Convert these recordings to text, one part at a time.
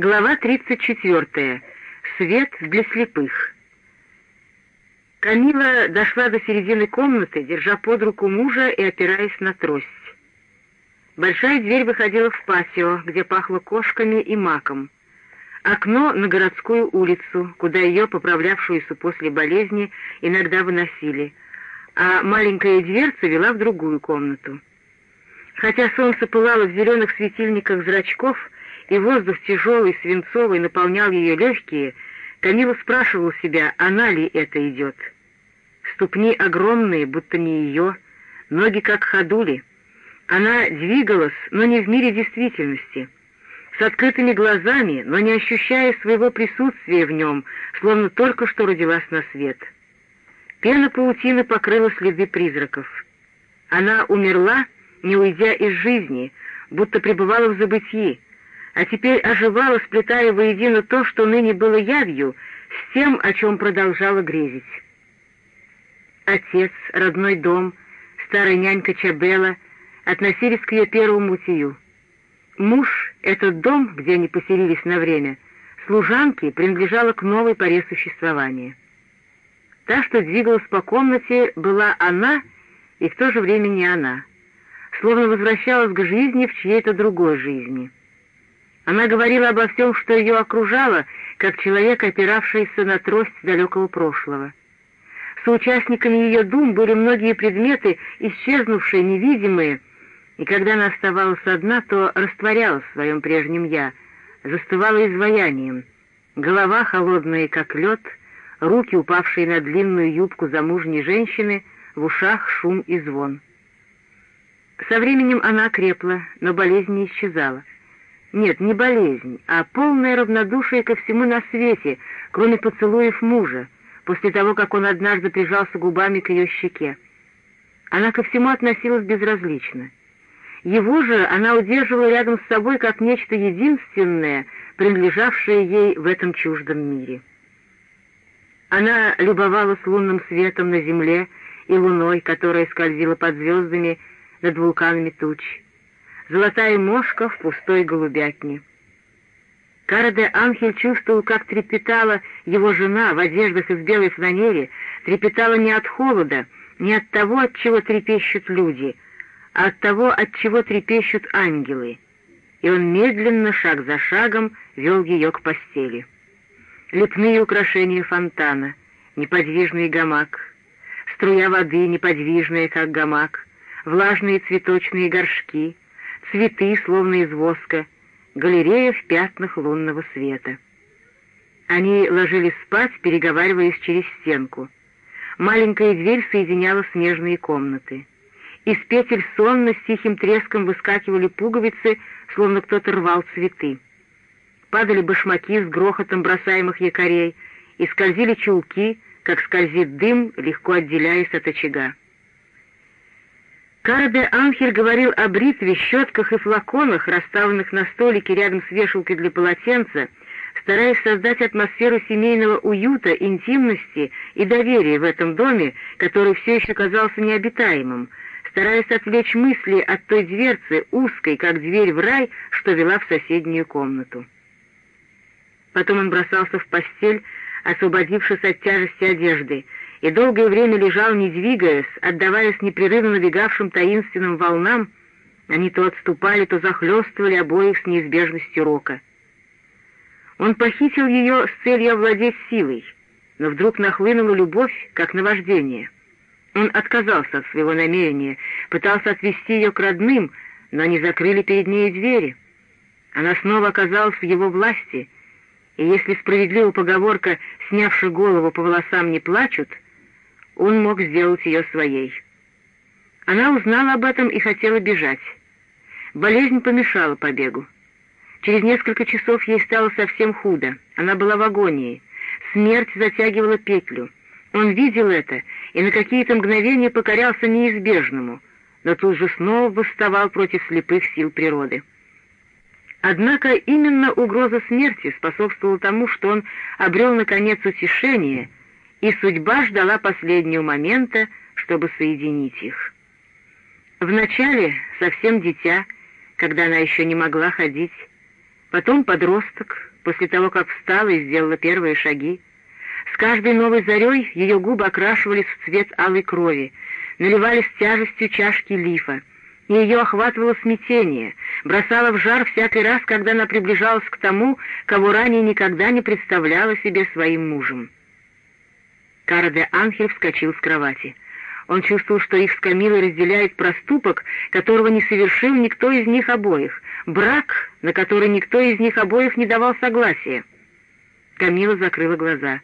Глава 34. Свет для слепых. Камила дошла до середины комнаты, держа под руку мужа и опираясь на трость. Большая дверь выходила в патио, где пахло кошками и маком. Окно на городскую улицу, куда ее, поправлявшуюся после болезни, иногда выносили, а маленькая дверца вела в другую комнату. Хотя солнце пылало в зеленых светильниках зрачков, и воздух тяжелый, свинцовый наполнял ее легкие, Камила спрашивал себя, она ли это идет. Ступни огромные, будто не ее, ноги как ходули. Она двигалась, но не в мире действительности, с открытыми глазами, но не ощущая своего присутствия в нем, словно только что родилась на свет. Пена паутины покрыла следы призраков. Она умерла, не уйдя из жизни, будто пребывала в забытии, а теперь оживала, сплетая воедино то, что ныне было явью, с тем, о чем продолжала грезить. Отец, родной дом, старая нянька Чабела относились к ее первому тию. Муж, этот дом, где они поселились на время, служанки принадлежала к новой поре существования. Та, что двигалась по комнате, была она и в то же время не она, словно возвращалась к жизни в чьей-то другой жизни. Она говорила обо всем, что ее окружало, как человек, опиравшийся на трость далекого прошлого. Соучастниками ее дум были многие предметы, исчезнувшие, невидимые, и когда она оставалась одна, то растворялась в своем прежнем «я», застывала изваянием. Голова холодная, как лед, руки, упавшие на длинную юбку замужней женщины, в ушах шум и звон. Со временем она крепла, но болезнь не исчезала. Нет, не болезнь, а полное равнодушие ко всему на свете, кроме поцелуев мужа, после того, как он однажды прижался губами к ее щеке. Она ко всему относилась безразлично. Его же она удерживала рядом с собой как нечто единственное, принадлежавшее ей в этом чуждом мире. Она любовалась лунным светом на земле и луной, которая скользила под звездами над вулканами туч золотая мошка в пустой голубятне. Кара де Анхель чувствовал, как трепетала его жена в одеждах из белой фланели, трепетала не от холода, не от того, от чего трепещут люди, а от того, от чего трепещут ангелы. И он медленно, шаг за шагом, вел ее к постели. Лепные украшения фонтана, неподвижный гамак, струя воды, неподвижная, как гамак, влажные цветочные горшки — цветы, словно из воска, галерея в пятнах лунного света. Они ложились спать, переговариваясь через стенку. Маленькая дверь соединяла снежные комнаты. Из петель сонно с тихим треском выскакивали пуговицы, словно кто-то рвал цветы. Падали башмаки с грохотом бросаемых якорей, и скользили чулки, как скользит дым, легко отделяясь от очага. Карде Анхель говорил о бритве, щетках и флаконах, расставленных на столике рядом с вешалкой для полотенца, стараясь создать атмосферу семейного уюта, интимности и доверия в этом доме, который все еще казался необитаемым, стараясь отвлечь мысли от той дверцы, узкой, как дверь в рай, что вела в соседнюю комнату. Потом он бросался в постель, освободившись от тяжести одежды, и долгое время лежал, не двигаясь, отдаваясь непрерывно набегавшим таинственным волнам, они то отступали, то захлестывали обоих с неизбежностью рока. Он похитил ее с целью овладеть силой, но вдруг нахлынула любовь, как наваждение. Он отказался от своего намерения, пытался отвести ее к родным, но они закрыли перед ней двери. Она снова оказалась в его власти, и если справедлива поговорка «снявши голову по волосам не плачут», он мог сделать ее своей. Она узнала об этом и хотела бежать. Болезнь помешала побегу. Через несколько часов ей стало совсем худо. Она была в агонии. Смерть затягивала петлю. Он видел это и на какие-то мгновения покорялся неизбежному, но тут же снова восставал против слепых сил природы. Однако именно угроза смерти способствовала тому, что он обрел наконец утешение — и судьба ждала последнего момента, чтобы соединить их. Вначале, совсем дитя, когда она еще не могла ходить, Потом подросток, после того, как встала и сделала первые шаги. С каждой новой зарей ее губы окрашивались в цвет алой крови, наливались тяжестью чашки лифа, и ее охватывало смятение, бросало в жар всякий раз, когда она приближалась к тому, кого ранее никогда не представляла себе своим мужем. Кара де Анхель вскочил с кровати. Он чувствовал, что их с Камилой разделяет проступок, которого не совершил никто из них обоих, брак, на который никто из них обоих не давал согласия. Камила закрыла глаза.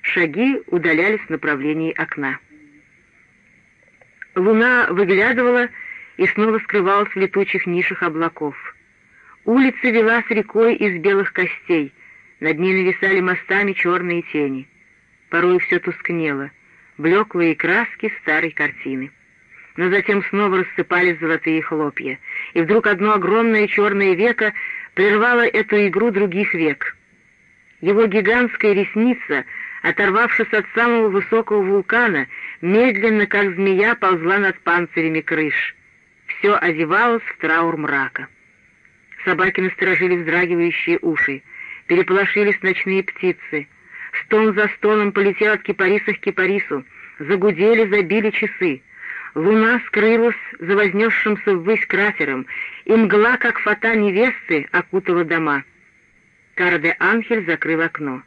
Шаги удалялись в направлении окна. Луна выглядывала и снова скрывалась в летучих нишах облаков. Улица вела с рекой из белых костей, над ней нависали мостами черные тени. Порой все тускнело, блеклые краски старой картины. Но затем снова рассыпались золотые хлопья, и вдруг одно огромное черное веко прервало эту игру других век. Его гигантская ресница, оторвавшись от самого высокого вулкана, медленно, как змея, ползла над панцирями крыш все одевалось в траур мрака. Собаки насторожили вздрагивающие уши, переполошились ночные птицы. Стон за стоном полетел от кипариса к кипарису, загудели, забили часы. Луна скрылась за вознесшимся ввысь кратером, и мгла, как фата невесты, окутала дома. Кара де Анхель закрыл окно.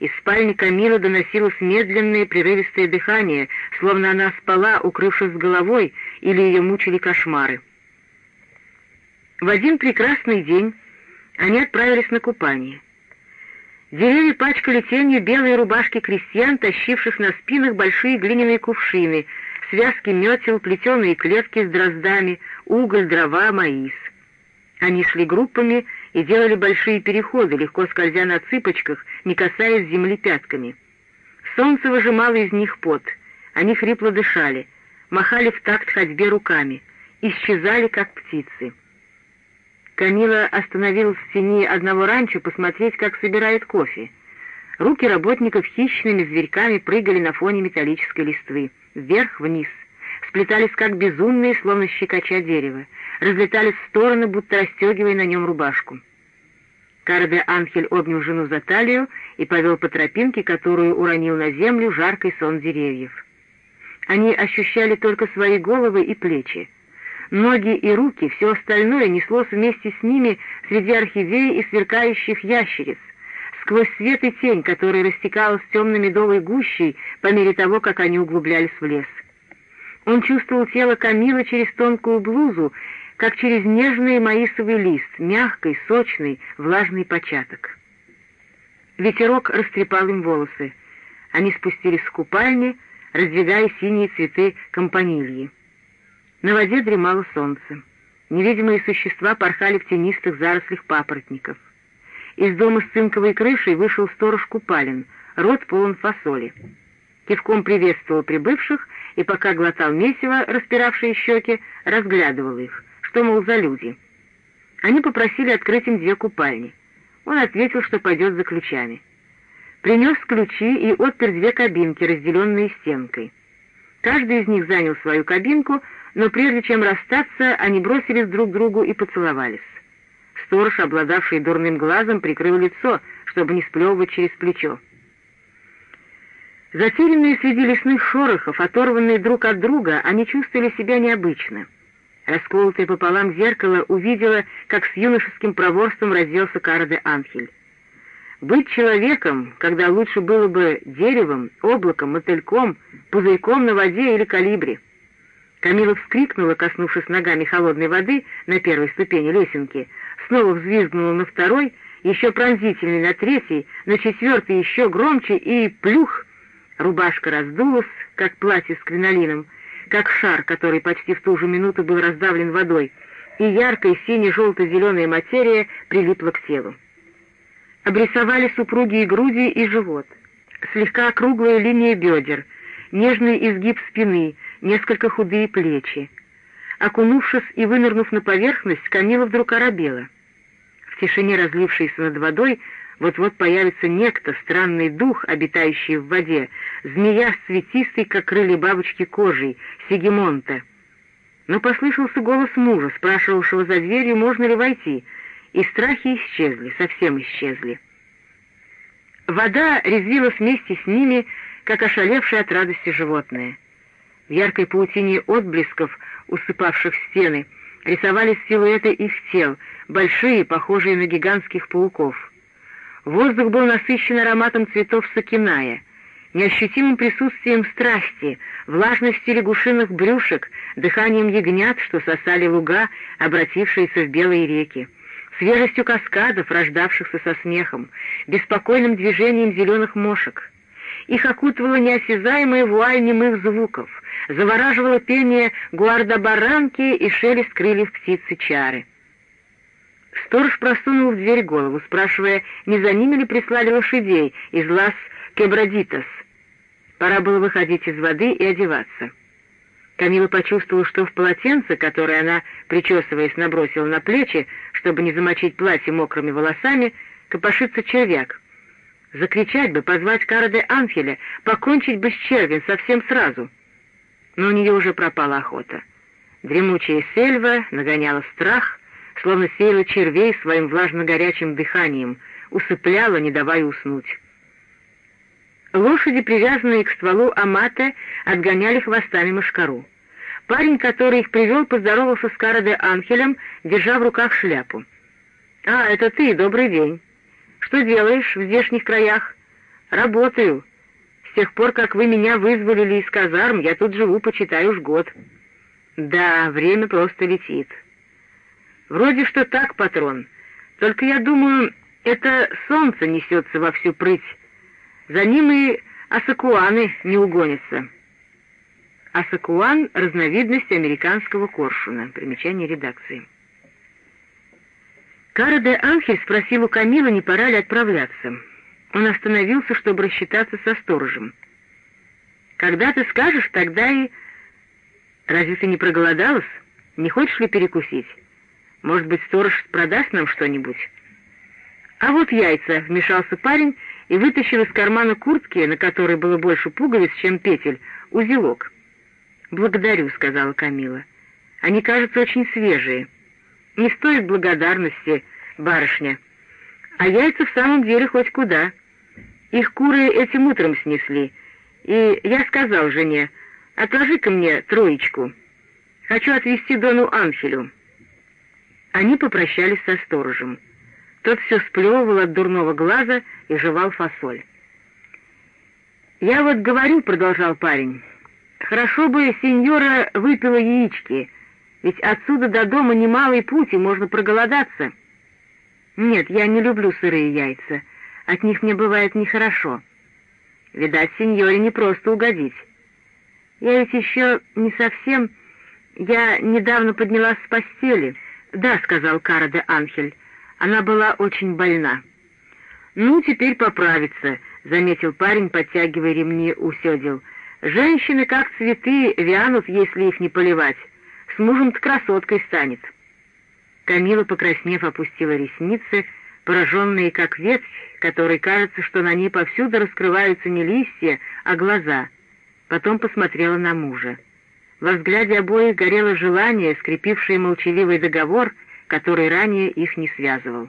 Из спальни Камилы доносилось медленное прерывистое дыхание, словно она спала, укрывшись головой, или ее мучили кошмары. В один прекрасный день они отправились на купание. Деревья пачкали тенью белые рубашки крестьян, тащивших на спинах большие глиняные кувшины, связки метел, плетеные клетки с дроздами, уголь, дрова, маис. Они шли группами и делали большие переходы, легко скользя на цыпочках, не касаясь земли пятками. Солнце выжимало из них пот, они хрипло дышали, махали в такт ходьбе руками, исчезали, как птицы. Камила остановилась в тени одного ранчо посмотреть, как собирает кофе. Руки работников хищными зверьками прыгали на фоне металлической листвы, вверх-вниз, сплетались как безумные, словно щекоча дерево разлетались в стороны, будто расстегивая на нем рубашку. Карде Анхель обнял жену за талию и повел по тропинке, которую уронил на землю жаркий сон деревьев. Они ощущали только свои головы и плечи. Ноги и руки, все остальное неслось вместе с ними среди орхидей и сверкающих ящериц, сквозь свет и тень, которая растекалась темно-медовой гущей по мере того, как они углублялись в лес. Он чувствовал тело Камилы через тонкую блузу как через нежный маисовый лист, мягкий, сочный, влажный початок. Ветерок растрепал им волосы. Они спустились с купальни, раздвигая синие цветы компанильи. На воде дремало солнце. Невидимые существа порхали в тенистых зарослях папоротников. Из дома с цинковой крышей вышел сторож Купалин, рот полон фасоли. Кивком приветствовал прибывших и, пока глотал месиво, распиравшие щеки, разглядывал их — что, мол, за люди. Они попросили открыть им две купальни. Он ответил, что пойдет за ключами. Принес ключи и отпер две кабинки, разделенные стенкой. Каждый из них занял свою кабинку, но прежде чем расстаться, они бросились друг к другу и поцеловались. Сторож, обладавший дурным глазом, прикрыл лицо, чтобы не сплевывать через плечо. Затерянные среди лесных шорохов, оторванные друг от друга, они чувствовали себя необычно — Расколотое пополам зеркало увидела, как с юношеским проворством разделся Кара де Анхель. Быть человеком, когда лучше было бы деревом, облаком, мотыльком, пузырьком на воде или калибре. Камила вскрикнула, коснувшись ногами холодной воды на первой ступени лесенки, снова взвизгнула на второй, еще пронзительный на третий, на четвертый еще громче и плюх! Рубашка раздулась, как платье с кринолином, как шар, который почти в ту же минуту был раздавлен водой, и яркая сине-желто-зеленая материя прилипла к телу. Обрисовали супруги и груди, и живот. Слегка округлая линия бедер, нежный изгиб спины, несколько худые плечи. Окунувшись и вынырнув на поверхность, Камила вдруг оробела. В тишине, разлившейся над водой, вот-вот появится некто, странный дух, обитающий в воде, змея с цветистой, как крылья бабочки, кожей, Сигемонта. Но послышался голос мужа, спрашивавшего за дверью, можно ли войти, и страхи исчезли, совсем исчезли. Вода резвилась вместе с ними, как ошалевшее от радости животное. В яркой паутине отблесков, усыпавших стены, рисовались силуэты их тел, большие, похожие на гигантских пауков. Воздух был насыщен ароматом цветов сакиная, неощутимым присутствием страсти, влажностью лягушиных брюшек, дыханием ягнят, что сосали луга, обратившиеся в белые реки свежестью каскадов, рождавшихся со смехом, беспокойным движением зеленых мошек. Их окутывала неосязаемая вуаль немых звуков, завораживало пение гуарда-баранки и шелест крыльев птицы чары. Сторож просунул в дверь голову, спрашивая, не за ними ли прислали лошадей из лас Кебрадитас. Пора было выходить из воды и одеваться. Камила почувствовала, что в полотенце, которое она, причесываясь, набросила на плечи, чтобы не замочить платье мокрыми волосами, копошится червяк. Закричать бы, позвать Кара де Анхеля, покончить бы с червем совсем сразу. Но у нее уже пропала охота. Дремучая сельва нагоняла страх, словно сеяла червей своим влажно-горячим дыханием, усыпляла, не давая уснуть. Лошади, привязанные к стволу Амата, отгоняли хвостами мошкару. Парень, который их привел, поздоровался с Караде Анхелем, держа в руках шляпу. «А, это ты, добрый день. Что делаешь в здешних краях?» «Работаю. С тех пор, как вы меня вызволили из казарм, я тут живу, почитай уж год». «Да, время просто летит». «Вроде что так, патрон. Только я думаю, это солнце несется во всю прыть, за ним и асакуаны не угонятся. Асакуан — разновидность американского коршуна. Примечание редакции. Кара де Анхель спросил у Камила, не пора ли отправляться. Он остановился, чтобы рассчитаться со сторожем. «Когда ты скажешь, тогда и...» «Разве ты не проголодалась? Не хочешь ли перекусить? Может быть, сторож продаст нам что-нибудь?» «А вот яйца», — вмешался парень и вытащил из кармана куртки, на которой было больше пуговиц, чем петель, узелок. «Благодарю», — сказала Камила. «Они кажутся очень свежие. Не стоит благодарности, барышня. А яйца в самом деле хоть куда. Их куры этим утром снесли, и я сказал жене, отложи-ка мне троечку. Хочу отвезти Дону Анхелю». Они попрощались со сторожем. Тот все сплевывал от дурного глаза и жевал фасоль. «Я вот говорю», — продолжал парень, — «хорошо бы сеньора выпила яички, ведь отсюда до дома немалый путь, и можно проголодаться». «Нет, я не люблю сырые яйца, от них мне бывает нехорошо. Видать, сеньоре не просто угодить. Я ведь еще не совсем... Я недавно поднялась с постели». «Да», — сказал Кара де Анхель, она была очень больна. «Ну, теперь поправится», — заметил парень, подтягивая ремни у седел. «Женщины, как цветы, вянут, если их не поливать. С мужем-то красоткой станет». Камила, покраснев, опустила ресницы, пораженные как ветвь, которой кажется, что на ней повсюду раскрываются не листья, а глаза. Потом посмотрела на мужа. Во взгляде обоих горело желание, скрепившее молчаливый договор — который ранее их не связывал.